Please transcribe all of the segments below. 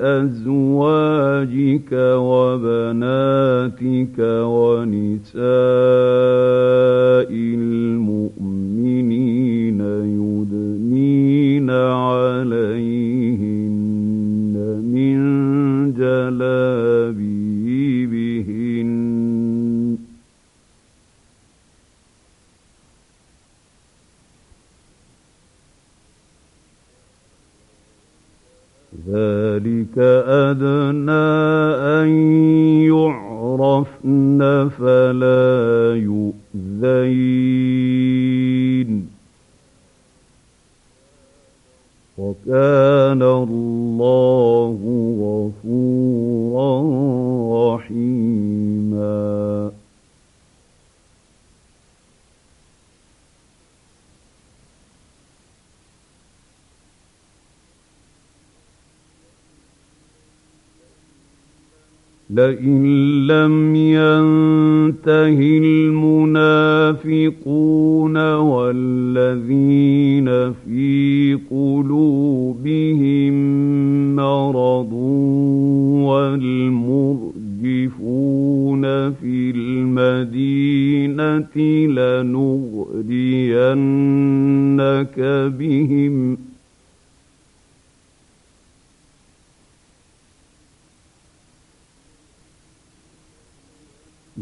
لأزواجك وبناتك ونساء المؤمنين. وكان الله غفورا رحيما. لئن لم ينته المنافقون والذين المدينة لنغرينك بهم ۖ.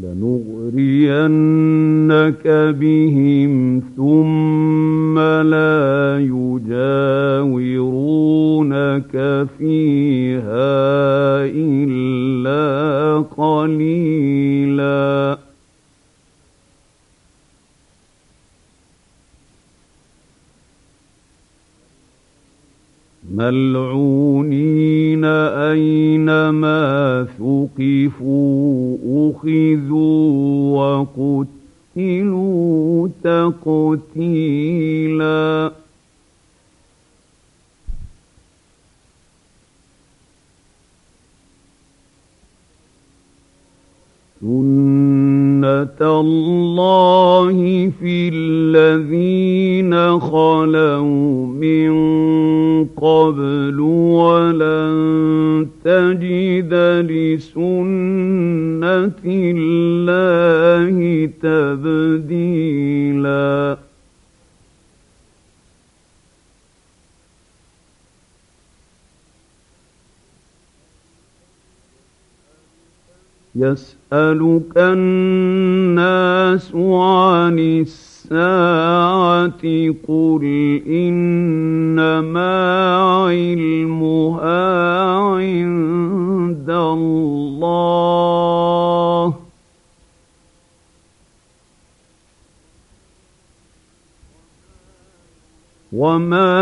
لنغرينك بهم ثم لا يجاورونك فيها إلا قليلا. ملعونين أينما ثقفوا أخذوا وقتلوا تقتيلا. سنة الله يسألك الناس عن الساعة قل إنما علمها عند الله. وما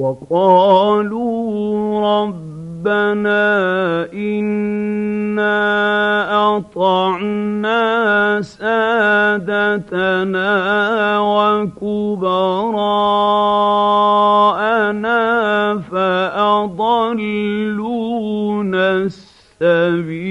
وقالوا ربنا إنا أطعنا سادتنا وكبراءنا فأضلونا السبيلا.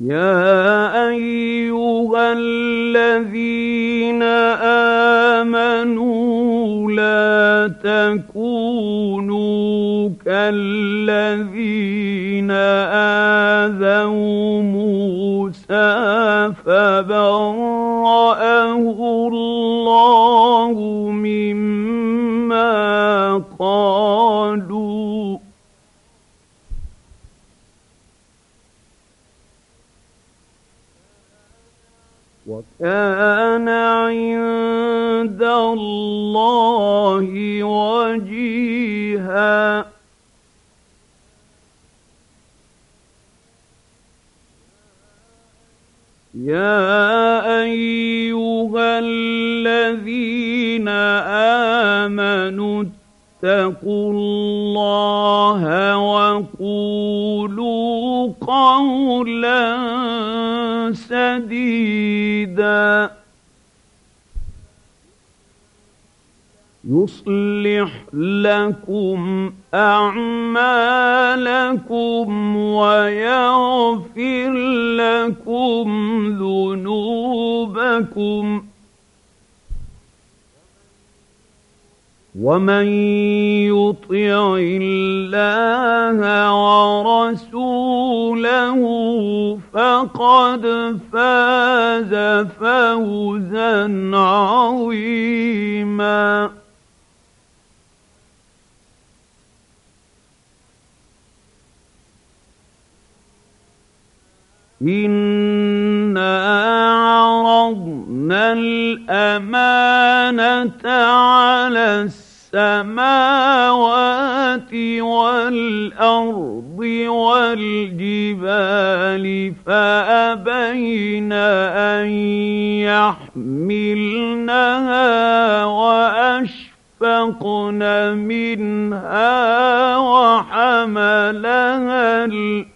يا أيها الذين آمنوا لا تكونوا كالذين آذوا موسى فبرأه الله مما وكان عند الله وجيها. يا أيها الذين آمنوا اتقوا الله وقولوا قولا سديدا. يصلح لكم أعمالكم ويغفر لكم ذنوبكم. ومن يطع الله ورسوله فقد فاز فوزا عظيما إنا والأرض والجبال فأبين أن يحملنها وأشفقن منها وحملها الإنسان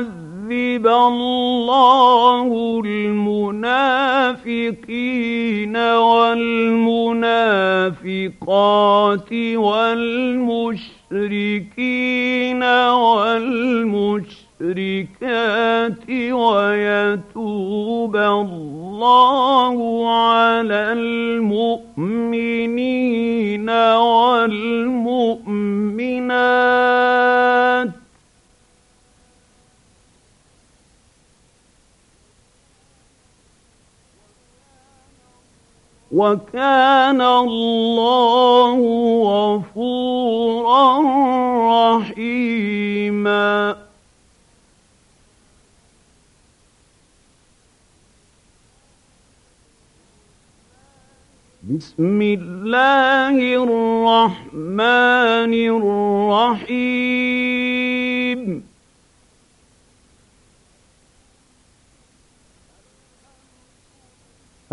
ليعذب الله المنافقين والمنافقات والمشركين المشركين والمشركات ويتوب الله على المؤمنين والمؤمنات وكان الله غفورا رحيما. بسم الله الرحمن الرحيم.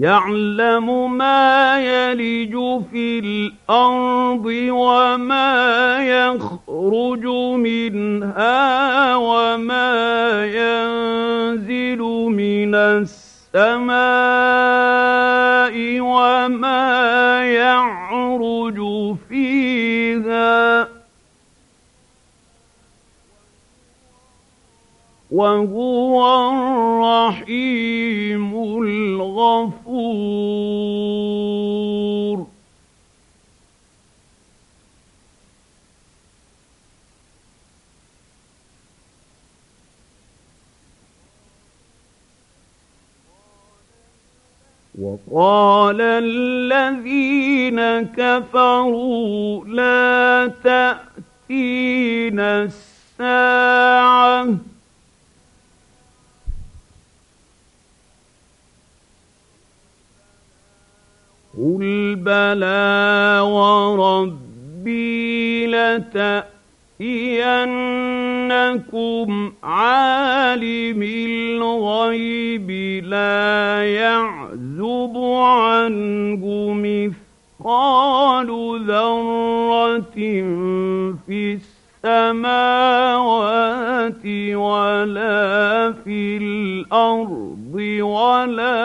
يعلم ما يلج في الأرض وما يخرج منها وما ينزل من السماء وما يعرج فيها وهو الرحيم الغفور. وقال الذين كفروا لا تأتينا الساعة. قل بلى وربي لتأتينكم عالم الغيب لا يعزب عنه مثقال ذرة في السماوات ولا في الأرض ولا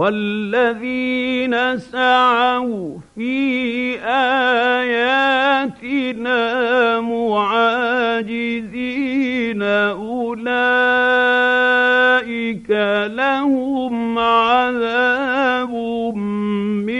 والذين سعوا في آياتنا معاجزين أولئك لهم عذاب من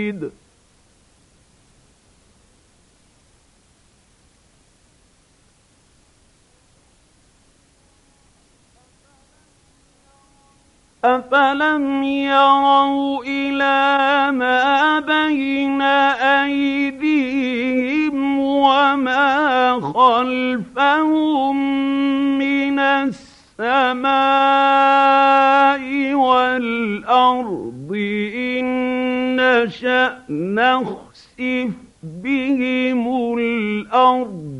أفلم يروا إلى ما بين أيديهم وما خلفهم من السماء والأرض إن نشأ نخسف بهم الأرض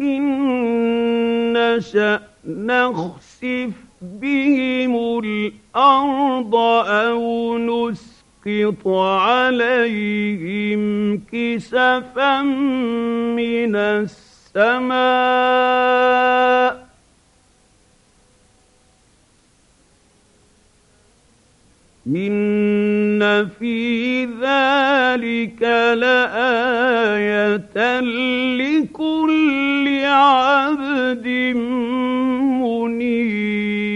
إن نشأ نخسف بهم الأرض أو نسقط عليهم كسفا من السماء إن في ذلك لآية لكل عبد منيب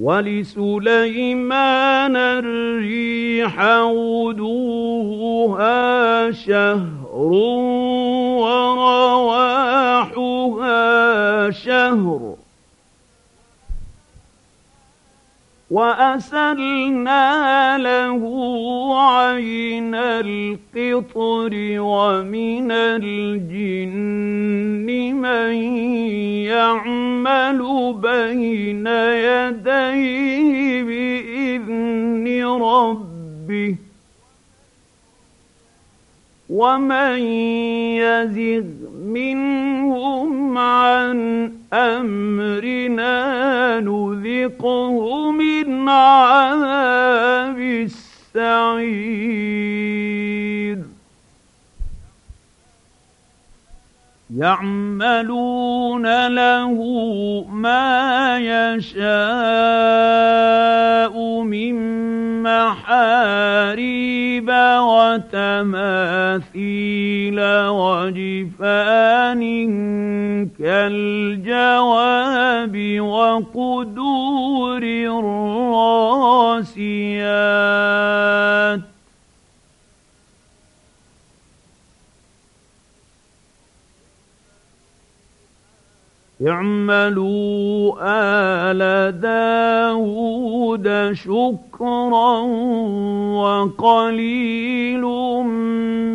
ولسليمان الريح غدوها شهر ورواحها شهر وأسلنا له عين القطر ومن الجن من يعمل بين يديه بإذن ربه ومن يزغ منهم عن أمرنا نذقه من عذاب السعير. يعملون له ما يشاء من محاريب وتماثيل وجفان كالجواب وقدور الراسيات. اعملوا آل داود شكرا وقليل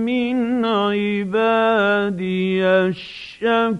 من عبادي الشكور.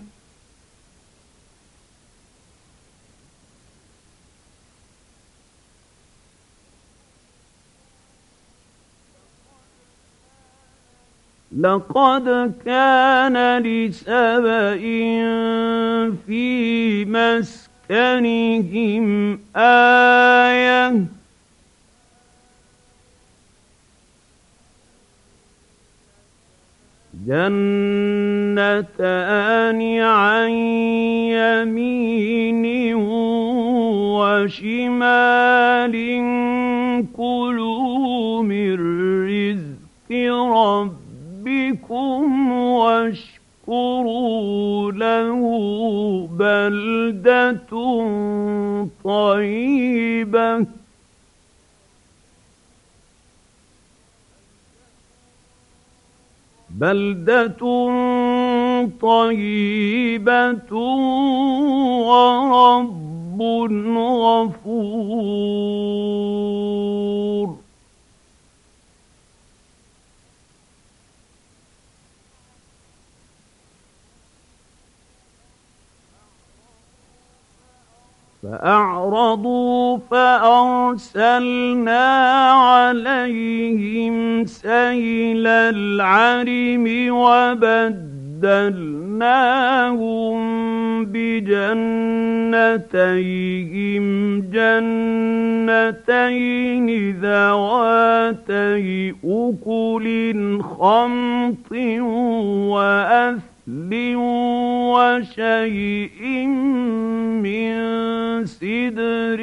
لقد كان لسبإ في مسكنهم آية. جنتان عن يمين وشمال كلوا من رزق رب ربكم واشكروا له بلدة طيبة. بلدة طيبة ورب غفور. فأعرضوا فأرسلنا عليهم سيل العرم وبدلناهم بجنتيهم. جنتين ذواتي أكل خمط وأثل وشيء من سدر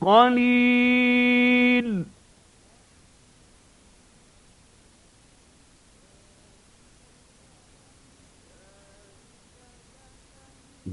قليل.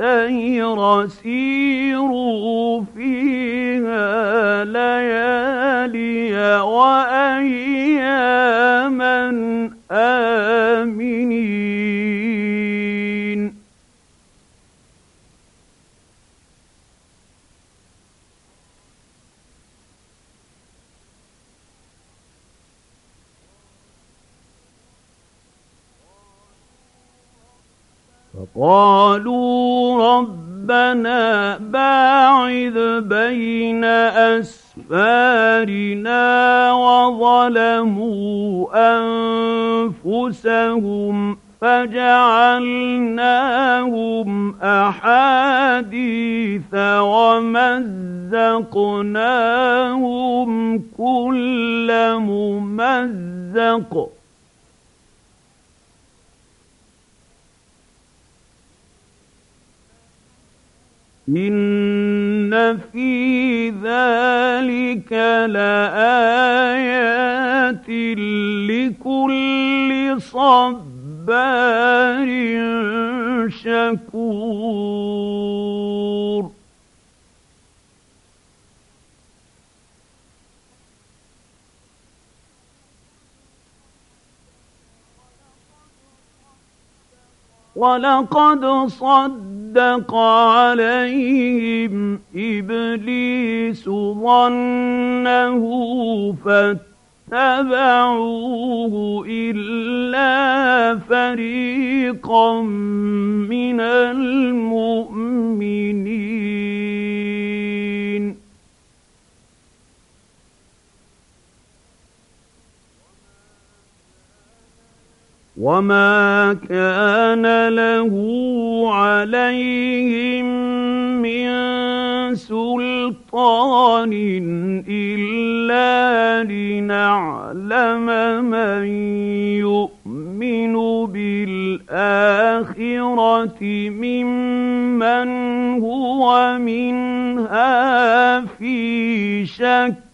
السير سيروا فيها ليالي وأياما آمنين. فقالوا ربنا باعذ بين أسفارنا وظلموا أنفسهم فجعلناهم أحاديث ومزقناهم كل ممزق. إن في ذلك لآيات لكل صبار شكور ولقد صدق عليهم إبليس ظنه فاتبعوه إلا فريقا من المؤمنين. وما كان له عليهم من سلطان إلا لنعلم من يؤمن بالآخرة ممن هو منها في شك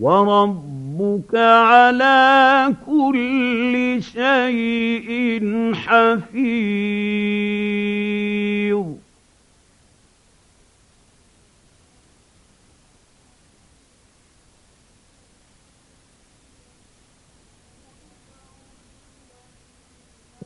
وربك على كل شيء حفيظ.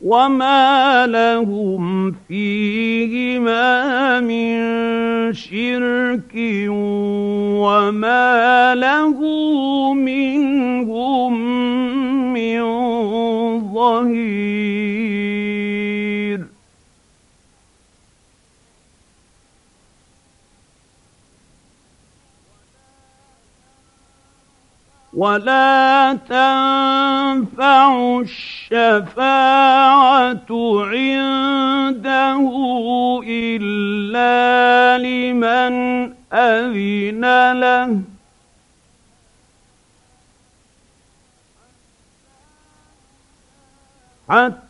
وما لهم فيهما من شرك وما له منهم من ظهير ولا تنفع الشفاعة عنده إلا لمن أذن له. حتى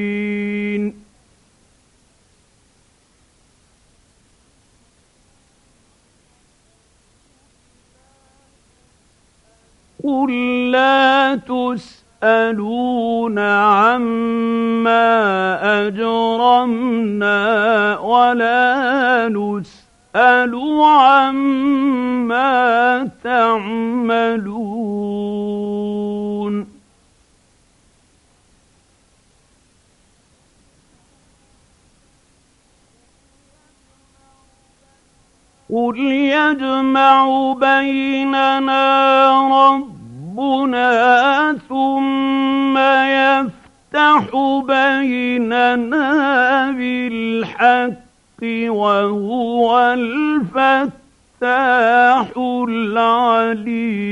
قل لا تسألون عما أجرمنا ولا نسأل عما تعملون تعملون قل يجمع بيننا ربنا ثم يفتح بيننا بالحق وهو الفتاح العليم.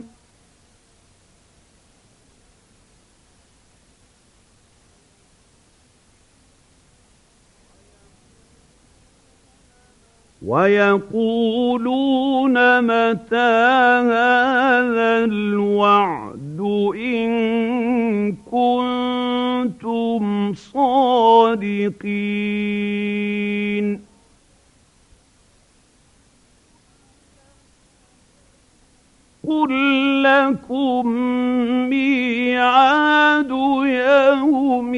ويقولون متى هذا الوعد إن كنتم صادقين؟ قل لكم ميعاد يوم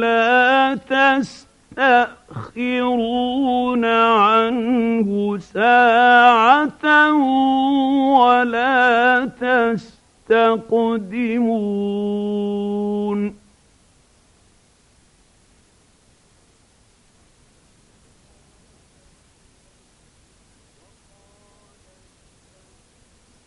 لا تستأ يستأخرون عنه ساعة ولا تستقدمون.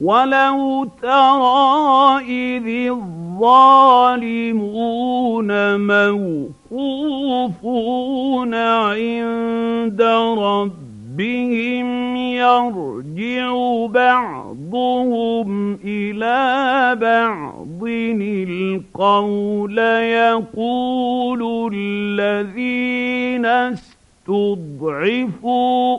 ولو ترى إذ الظالمون موقوفون عند ربهم يرجع بعضهم إلى بعض القول يقول الذين استضعفوا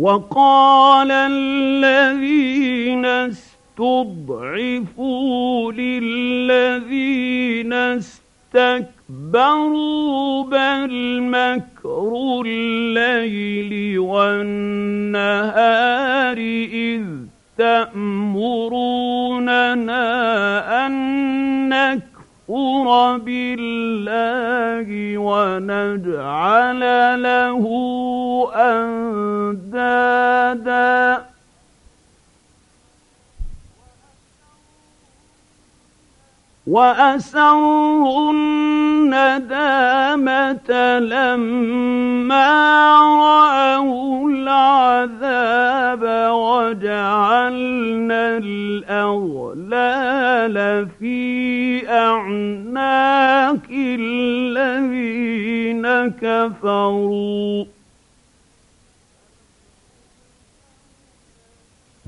وقال الذين استضعفوا للذين استكبروا بَلْ مَكْرُ اللَّيْلِ وَالنَّهَارِ إِذْ تَأْمُرُونَنَا أَن نَّكْفُرَ بِاللَّهِ وَنَجْعَلَ لَهُ أَندَادًا. وَأَسَرُّوا النَّدَامَةَ لَمَّا رَأَوُا الْعَذَابَ وَجَعَلْنَا الْأَغْلَالَ فِي أَعْنَاقِ الَّذِينَ كَفَرُوا.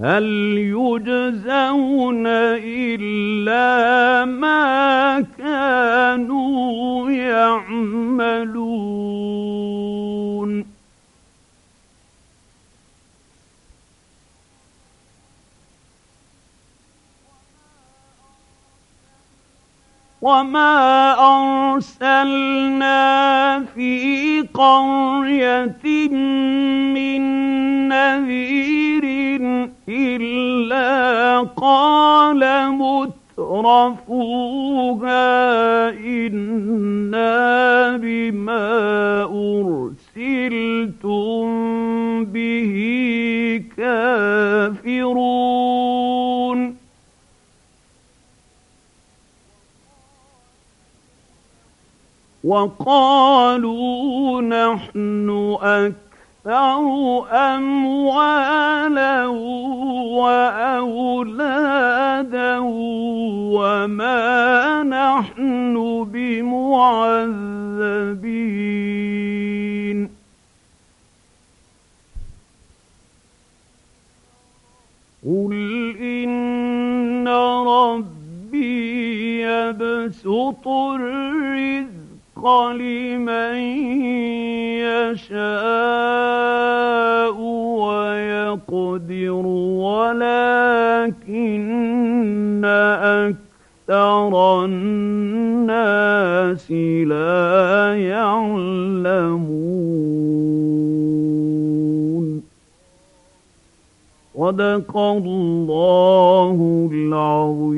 هل يجزون إلا ما كانوا يعملون؟ وما أرسلنا في قرية من نذير إلا قال مترفوها إنا بما أرسلتم به كافرون. وقالوا نحن أكثر أكثر أموالا وأولادا وما نحن بمعذبين قل إن ربي يبسط الرزق لمن يشاء ويقدر ولكن أكثر الناس لا يعلمون. صدق الله العظيم.